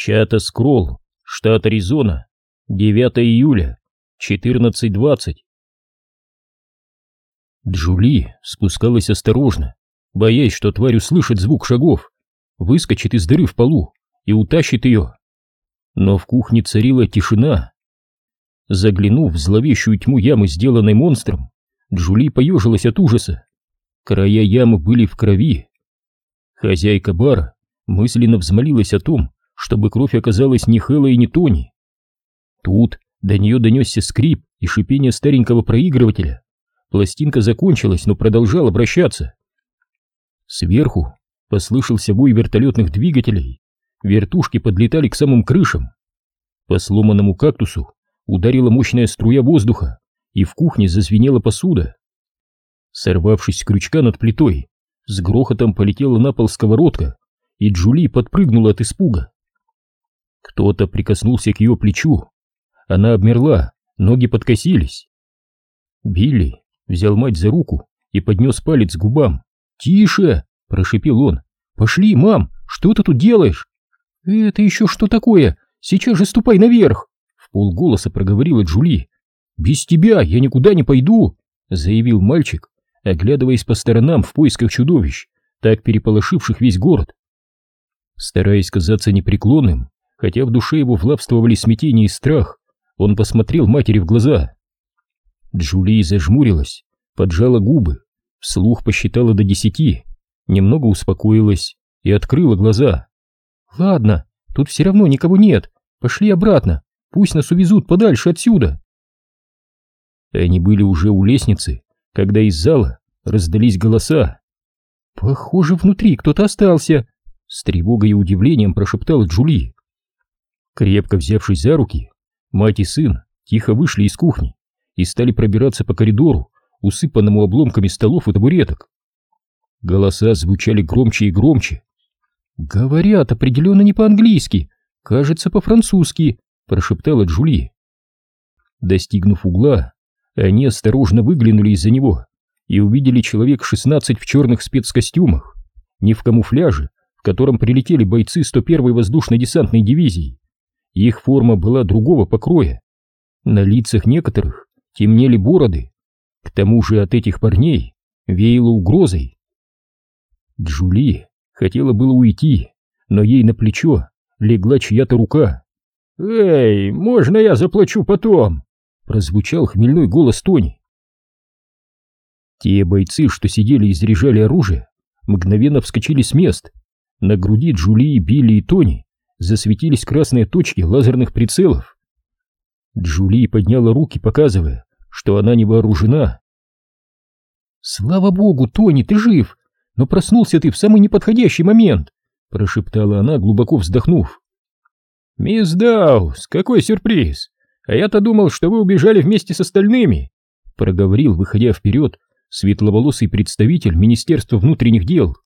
Чата Скролл, штат Аризона, 9 июля, 14.20. Джули спускалась осторожно, боясь, что тварь услышит звук шагов, выскочит из дыры в полу и утащит ее. Но в кухне царила тишина. Заглянув в зловещую тьму ямы, сделанной монстром, Джули поежилась от ужаса. Края ямы были в крови. Хозяйка бара мысленно взмолилась о том, чтобы кровь оказалась не Хэлла и не Тони. Тут до нее донесся скрип и шипение старенького проигрывателя. Пластинка закончилась, но продолжала вращаться. Сверху послышался вой вертолетных двигателей. Вертушки подлетали к самым крышам. По сломанному кактусу ударила мощная струя воздуха, и в кухне зазвенела посуда. Сорвавшись с крючка над плитой, с грохотом полетела на пол сковородка, и Джули подпрыгнула от испуга. Кто-то прикоснулся к ее плечу. Она обмерла, ноги подкосились. Билли взял мать за руку и поднес палец к губам. «Тише!» — прошипел он. «Пошли, мам! Что ты тут делаешь?» «Это еще что такое? Сейчас же ступай наверх!» В полголоса проговорила Джули. «Без тебя я никуда не пойду!» — заявил мальчик, оглядываясь по сторонам в поисках чудовищ, так переполошивших весь город. Стараясь казаться непреклонным, хотя в душе его влавствовали смятение и страх, он посмотрел матери в глаза. Джули зажмурилась, поджала губы, вслух посчитала до десяти, немного успокоилась и открыла глаза. «Ладно, тут все равно никого нет, пошли обратно, пусть нас увезут подальше отсюда». Они были уже у лестницы, когда из зала раздались голоса. «Похоже, внутри кто-то остался», — с тревогой и удивлением прошептала Джули. Крепко взявшись за руки, мать и сын тихо вышли из кухни и стали пробираться по коридору, усыпанному обломками столов и табуреток. Голоса звучали громче и громче. «Говорят определенно не по-английски, кажется, по-французски», — прошептала Джули. Достигнув угла, они осторожно выглянули из-за него и увидели человек шестнадцать в черных спецкостюмах, не в камуфляже, в котором прилетели бойцы 101-й воздушно-десантной дивизии, их форма была другого покроя. На лицах некоторых темнели бороды. К тому же от этих парней веяло угрозой. Джули хотела было уйти, но ей на плечо легла чья-то рука. «Эй, можно я заплачу потом?» прозвучал хмельной голос Тони. Те бойцы, что сидели и заряжали оружие, мгновенно вскочили с мест. На груди Джули, Билли и Тони засветились красные точки лазерных прицелов. Джули подняла руки, показывая, что она не вооружена. «Слава богу, Тони, ты жив! Но проснулся ты в самый неподходящий момент!» прошептала она, глубоко вздохнув. «Мисс Даус, какой сюрприз! А я-то думал, что вы убежали вместе с остальными!» проговорил, выходя вперед, светловолосый представитель Министерства внутренних дел.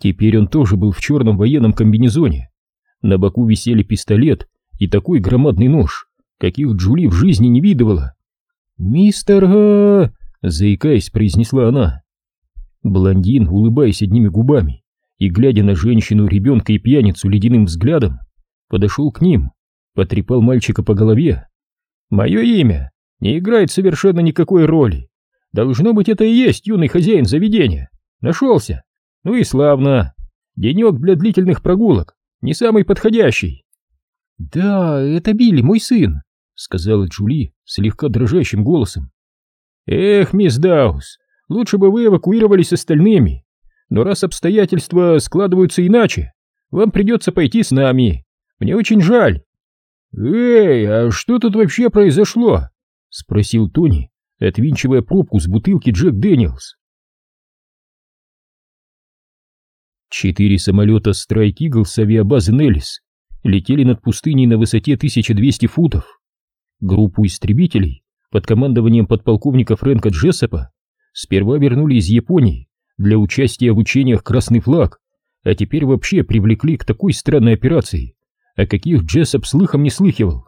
Теперь он тоже был в черном военном комбинезоне, на боку висели пистолет и такой громадный нож, каких Джули в жизни не видывала. «Мистер Га!» — заикаясь, произнесла она. Блондин, улыбаясь одними губами и глядя на женщину, ребенка и пьяницу ледяным взглядом, подошел к ним, потрепал мальчика по голове. «Мое имя не играет совершенно никакой роли. Должно быть, это и есть юный хозяин заведения. Нашелся. Ну и славно. Денек для длительных прогулок не самый подходящий. Да, это Билли, мой сын, сказала Джули слегка дрожащим голосом. Эх, мисс Даус, лучше бы вы эвакуировались с остальными. Но раз обстоятельства складываются иначе, вам придется пойти с нами. Мне очень жаль. Эй, а что тут вообще произошло? спросил Тони, отвинчивая пробку с бутылки Jack Daniel's. Четыре самолета Strike Eagle с авиабазы Неллис летели над пустыней на высоте 1200 футов. Группу истребителей под командованием подполковника Фрэнка Джессопа сперва вернули из Японии для участия в учениях «Красный флаг», а теперь вообще привлекли к такой странной операции, о каких Джессоп слыхом не слыхивал.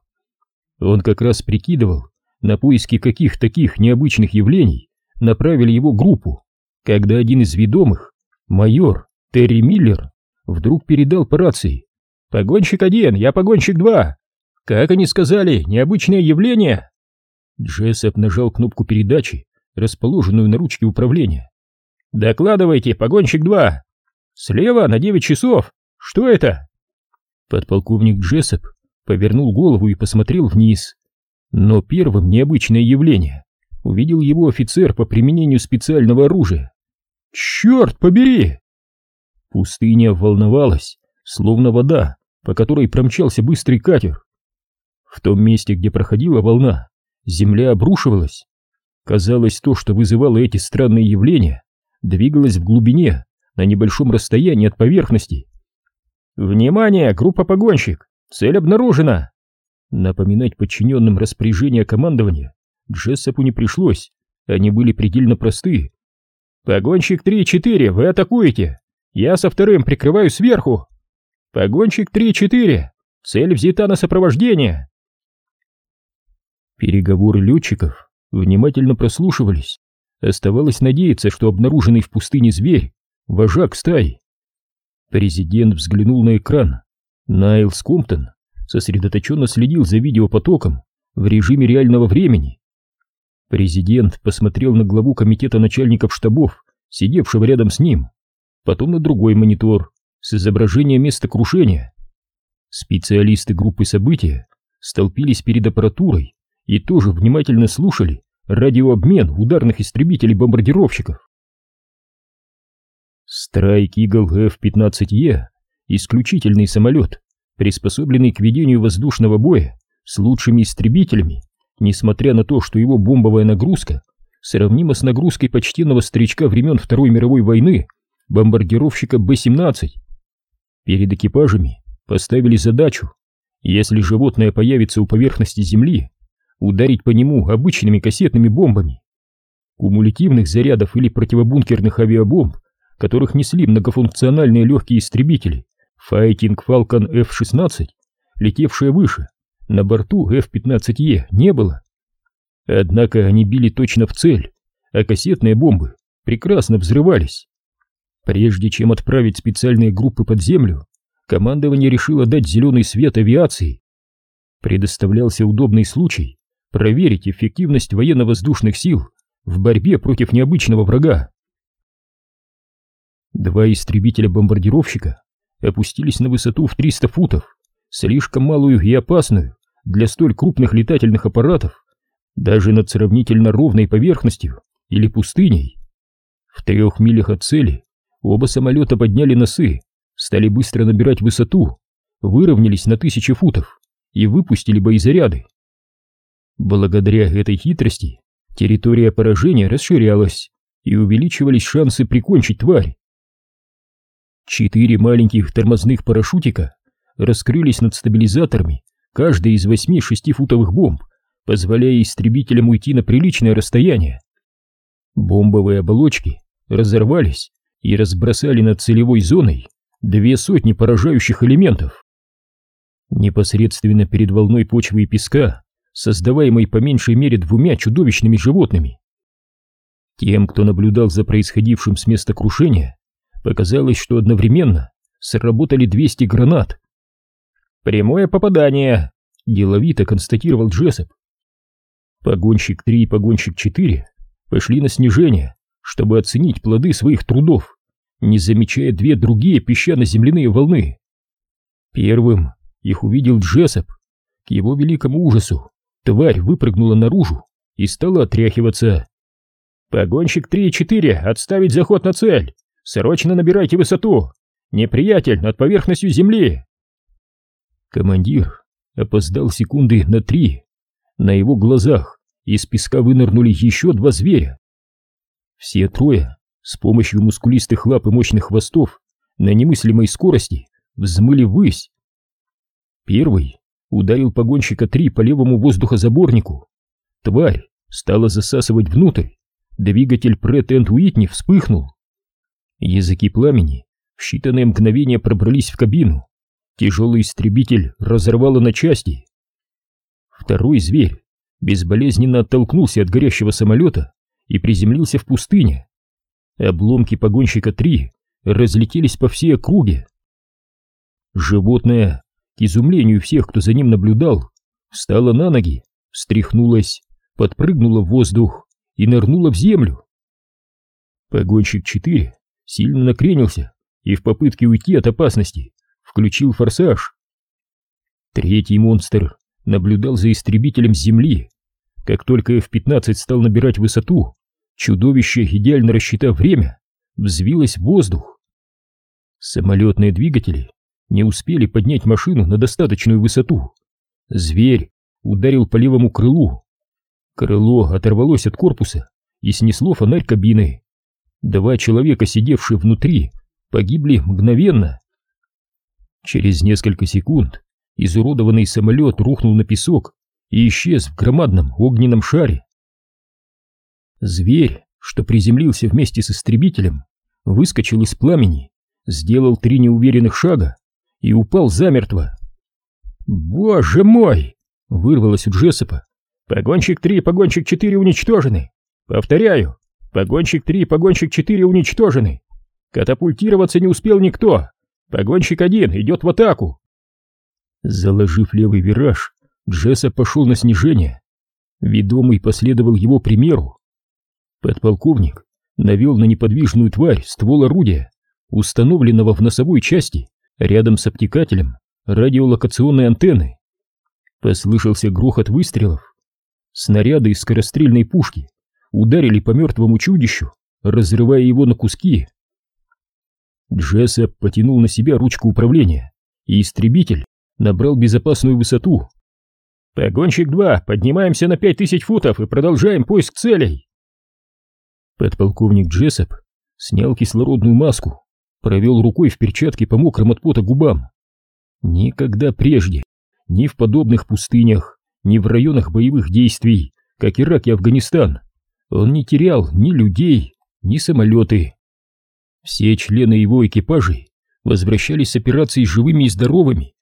Он как раз прикидывал, на поиски каких таких необычных явлений направили его группу, когда один из ведомых, майор, Терри Миллер вдруг передал по рации. Погонщик один, я погонщик два. Как они сказали, необычное явление? Джессоп нажал кнопку передачи, расположенную на ручке управления. Докладывайте, погонщик два. Слева на девять часов. Что это? Подполковник Джессоп повернул голову и посмотрел вниз. Но первым необычное явление увидел его офицер по применению специального оружия. «Черт побери!» Пустыня волновалась, словно вода, по которой промчался быстрый катер. В том месте, где проходила волна, земля обрушивалась. Казалось, то, что вызывало эти странные явления, двигалось в глубине, на небольшом расстоянии от поверхности. «Внимание, группа погонщик! Цель обнаружена!» Напоминать подчиненным распоряжения командования Джессопу не пришлось, они были предельно просты. «Погонщик 3-4, вы атакуете! Я со вторым прикрываю сверху!» «Погонщик 3-4, цель взята на сопровождение!» Переговоры летчиков внимательно прослушивались. Оставалось надеяться, что обнаруженный в пустыне зверь — вожак стаи. Президент взглянул на экран. Найл Скомптон сосредоточенно следил за видеопотоком в режиме реального времени. Президент посмотрел на главу комитета начальников штабов, сидевшего рядом с ним, потом на другой монитор с изображением места крушения. Специалисты группы события столпились перед аппаратурой и тоже внимательно слушали радиообмен ударных истребителей-бомбардировщиков. Страйк Игл F-15E — исключительный самолет, приспособленный к ведению воздушного боя с лучшими истребителями несмотря на то, что его бомбовая нагрузка сравнима с нагрузкой почтенного старичка времен Второй мировой войны, бомбардировщика Б-17. Перед экипажами поставили задачу, если животное появится у поверхности Земли, ударить по нему обычными кассетными бомбами. Кумулятивных зарядов или противобункерных авиабомб, которых несли многофункциональные легкие истребители Fighting Falcon F-16, летевшие выше, на борту F-15E не было. Однако они били точно в цель, а кассетные бомбы прекрасно взрывались. Прежде чем отправить специальные группы под землю, командование решило дать зеленый свет авиации. Предоставлялся удобный случай проверить эффективность военно-воздушных сил в борьбе против необычного врага. Два истребителя-бомбардировщика опустились на высоту в 300 футов, слишком малую и опасную для столь крупных летательных аппаратов, даже над сравнительно ровной поверхностью или пустыней. В трех милях от цели оба самолета подняли носы, стали быстро набирать высоту, выровнялись на тысячи футов и выпустили боезаряды. Благодаря этой хитрости территория поражения расширялась и увеличивались шансы прикончить тварь. Четыре маленьких тормозных парашютика раскрылись над стабилизаторами каждой из восьми шестифутовых бомб, позволяя истребителям уйти на приличное расстояние. Бомбовые оболочки разорвались и разбросали над целевой зоной две сотни поражающих элементов. Непосредственно перед волной почвы и песка, создаваемой по меньшей мере двумя чудовищными животными. Тем, кто наблюдал за происходившим с места крушения, показалось, что одновременно сработали 200 гранат, «Прямое попадание», — деловито констатировал Джессоп. Погонщик 3 и погонщик 4 пошли на снижение, чтобы оценить плоды своих трудов, не замечая две другие песчано-земляные волны. Первым их увидел Джессоп. К его великому ужасу тварь выпрыгнула наружу и стала отряхиваться. «Погонщик 3 и 4, отставить заход на цель! Срочно набирайте высоту! Неприятель над поверхностью земли!» Командир опоздал секунды на три. На его глазах из песка вынырнули еще два зверя. Все трое с помощью мускулистых лап и мощных хвостов на немыслимой скорости взмыли ввысь. Первый ударил погонщика три по левому воздухозаборнику. Тварь стала засасывать внутрь. Двигатель Прэт энд Уитни вспыхнул. Языки пламени в считанные мгновения пробрались в кабину Тяжелый истребитель разорвало на части. Второй зверь безболезненно оттолкнулся от горящего самолета и приземлился в пустыне. Обломки погонщика 3 разлетелись по всей округе. животное, к изумлению всех, кто за ним наблюдал, встало на ноги, встряхнулось, подпрыгнуло в воздух и нырнуло в землю. Погонщик 4 сильно накренился и в попытке уйти от опасности включил форсаж. Третий монстр наблюдал за истребителем с земли. Как только F-15 стал набирать высоту, чудовище, идеально рассчитав время, взвилось в воздух. Самолетные двигатели не успели поднять машину на достаточную высоту. Зверь ударил по левому крылу. Крыло оторвалось от корпуса и снесло фонарь кабины. Два человека, сидевшие внутри, погибли мгновенно. Через несколько секунд изуродованный самолет рухнул на песок и исчез в громадном огненном шаре. Зверь, что приземлился вместе с истребителем, выскочил из пламени, сделал три неуверенных шага и упал замертво. «Боже мой!» — вырвалось у Джессопа. «Погонщик 3, погонщик 4 уничтожены! Повторяю, погонщик 3, погонщик 4 уничтожены! Катапультироваться не успел никто! Погонщик 1 идет в атаку!» Заложив левый вираж, Джесса пошел на снижение. Ведомый последовал его примеру. Подполковник навел на неподвижную тварь ствол орудия, установленного в носовой части, рядом с обтекателем радиолокационной антенны. Послышался грохот выстрелов. Снаряды из скорострельной пушки ударили по мертвому чудищу, разрывая его на куски. Джессоп потянул на себя ручку управления, и истребитель набрал безопасную высоту. «Погонщик 2, поднимаемся на 5000 футов и продолжаем поиск целей!» Подполковник Джессоп снял кислородную маску, провел рукой в перчатке по мокрым от пота губам. Никогда прежде, ни в подобных пустынях, ни в районах боевых действий, как Ирак и Афганистан, он не терял ни людей, ни самолеты. Все члены его экипажей возвращались с операции живыми и здоровыми,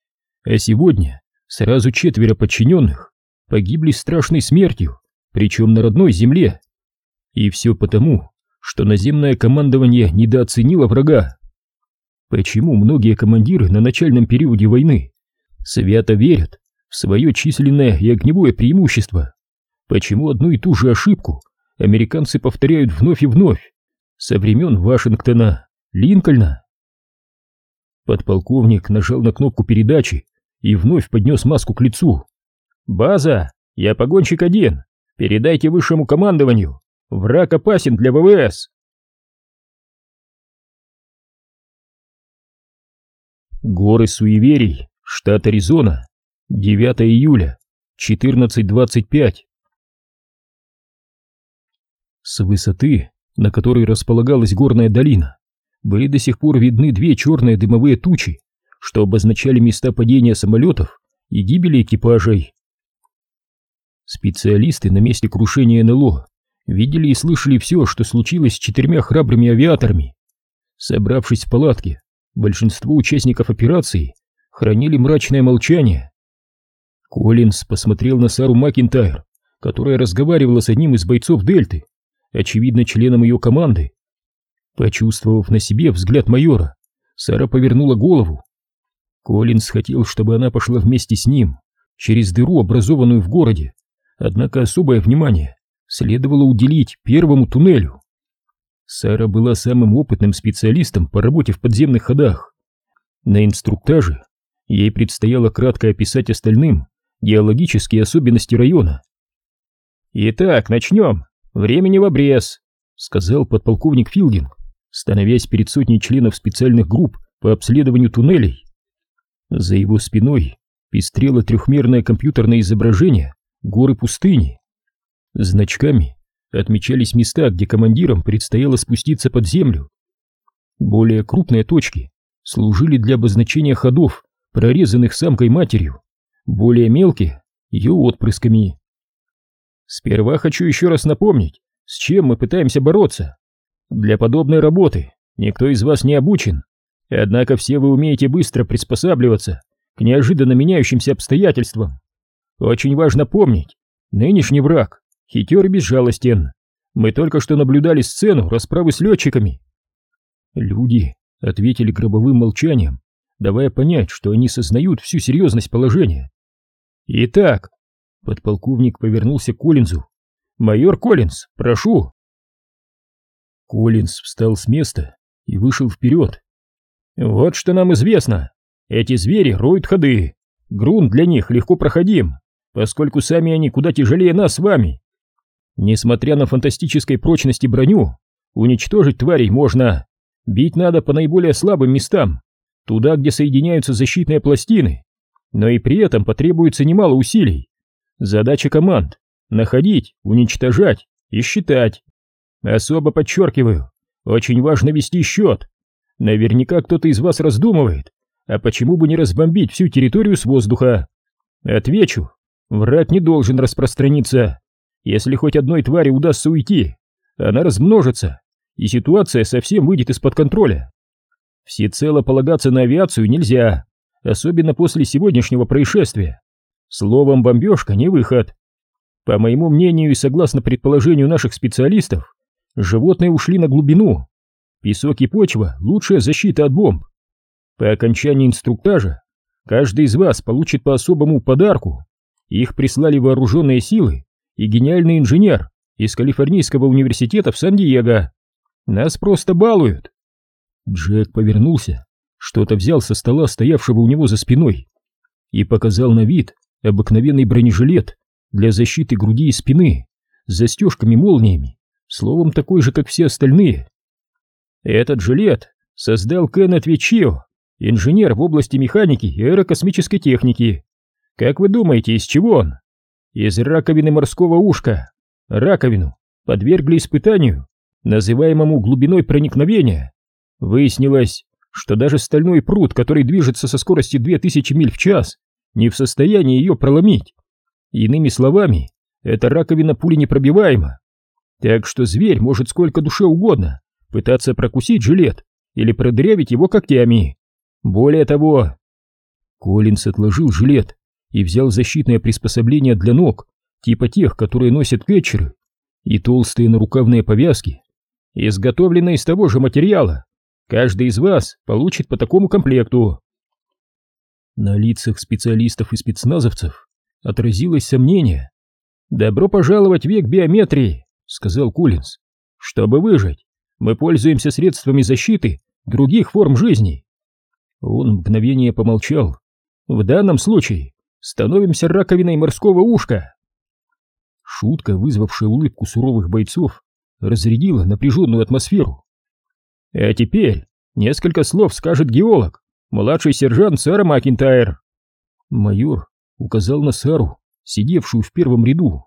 а сегодня сразу четверо подчиненных погибли страшной смертью, причем на родной земле. И все потому, что наземное командование недооценило врага. Почему многие командиры на начальном периоде войны свято верят в свое численное и огневое преимущество? Почему одну и ту же ошибку американцы повторяют вновь и вновь со времен Вашингтона, Линкольна? Подполковник нажал на кнопку передачи и вновь поднес маску к лицу. «База, я погонщик один. Передайте высшему командованию. Враг опасен для ВВС». Горы Суеверий, штат Аризона, 9 июля, 14.25. С высоты, на которой располагалась горная долина, были до сих пор видны две черные дымовые тучи, что обозначали места падения самолетов и гибели экипажей. Специалисты на месте крушения НЛО видели и слышали все, что случилось с четырьмя храбрыми авиаторами. Собравшись в палатке, большинство участников операции хранили мрачное молчание. Коллинз посмотрел на Сару Макинтайр, которая разговаривала с одним из бойцов Дельты, очевидно, членом ее команды. Почувствовав на себе взгляд майора, Сара повернула голову. Коллинз хотел, чтобы она пошла вместе с ним, через дыру, образованную в городе, однако особое внимание следовало уделить первому туннелю. Сара была самым опытным специалистом по работе в подземных ходах. На инструктаже ей предстояло кратко описать остальным геологические особенности района. «Итак, начнем. Времени в обрез», — сказал подполковник Филдинг, становясь перед сотней членов специальных групп по обследованию туннелей. За его спиной пестрело трехмерное компьютерное изображение горы пустыни. Значками отмечались места, где командирам предстояло спуститься под землю. Более крупные точки служили для обозначения ходов, прорезанных самкой-матерью, более мелкие — ее отпрысками. Сперва хочу еще раз напомнить, с чем мы пытаемся бороться. Для подобной работы никто из вас не обучен, однако все вы умеете быстро приспосабливаться к неожиданно меняющимся обстоятельствам. Очень важно помнить, нынешний враг Хитер безжалостен. Мы только что наблюдали сцену расправы с летчиками. Люди ответили гробовым молчанием, давая понять, что они сознают всю серьезность положения. «Итак», — подполковник повернулся к Коллинзу, — «майор Коллинз, прошу». Коллинз встал с места и вышел вперед. «Вот что нам известно. Эти звери роют ходы. Грунт для них легко проходим, поскольку сами они куда тяжелее нас с вами. Несмотря на фантастической прочности броню, уничтожить тварей можно. Бить надо по наиболее слабым местам, туда, где соединяются защитные пластины, но и при этом потребуется немало усилий. Задача команд — находить, уничтожать и считать. Особо подчеркиваю, очень важно вести счет. Наверняка кто-то из вас раздумывает, а почему бы не разбомбить всю территорию с воздуха? Отвечу, враг не должен распространиться. Если хоть одной твари удастся уйти, она размножится, и ситуация совсем выйдет из-под контроля. Всецело полагаться на авиацию нельзя, особенно после сегодняшнего происшествия. Словом, бомбежка не выход. По моему мнению и согласно предположению наших специалистов, животные ушли на глубину. Песок и почва – лучшая защита от бомб. По окончании инструктажа каждый из вас получит по особому подарку. Их прислали вооруженные силы и гениальный инженер из Калифорнийского университета в Сан-Диего. Нас просто балуют. Джек повернулся, что-то взял со стола, стоявшего у него за спиной, и показал на вид обыкновенный бронежилет для защиты груди и спины с застежками-молниями, словом, такой же, как все остальные. Этот жилет создал Кеннет Вичио, инженер в области механики и аэрокосмической техники. Как вы думаете, из чего он? Из раковины морского ушка. Раковину подвергли испытанию, называемому глубиной проникновения. Выяснилось, что даже стальной пруд, который движется со скоростью 2000 миль в час, не в состоянии ее проломить. Иными словами, эта раковина пули непробиваема. Так что зверь может сколько душе угодно пытаться прокусить жилет или продырявить его когтями. Более того... Коллинс отложил жилет и взял защитное приспособление для ног, типа тех, которые носят кетчеры, и толстые нарукавные повязки, изготовленные из того же материала, Каждый из вас получит по такому комплекту. На лицах специалистов и спецназовцев отразилось сомнение. «Добро пожаловать в век биометрии», — сказал Кулинс. «Чтобы выжить, мы пользуемся средствами защиты других форм жизни». Он мгновение помолчал. «В данном случае становимся раковиной морского ушка». Шутка, вызвавшая улыбку суровых бойцов, разрядила напряженную атмосферу. А теперь несколько слов скажет геолог, младший сержант Сара Макинтайр. Майор указал на Сару, сидевшую в первом ряду.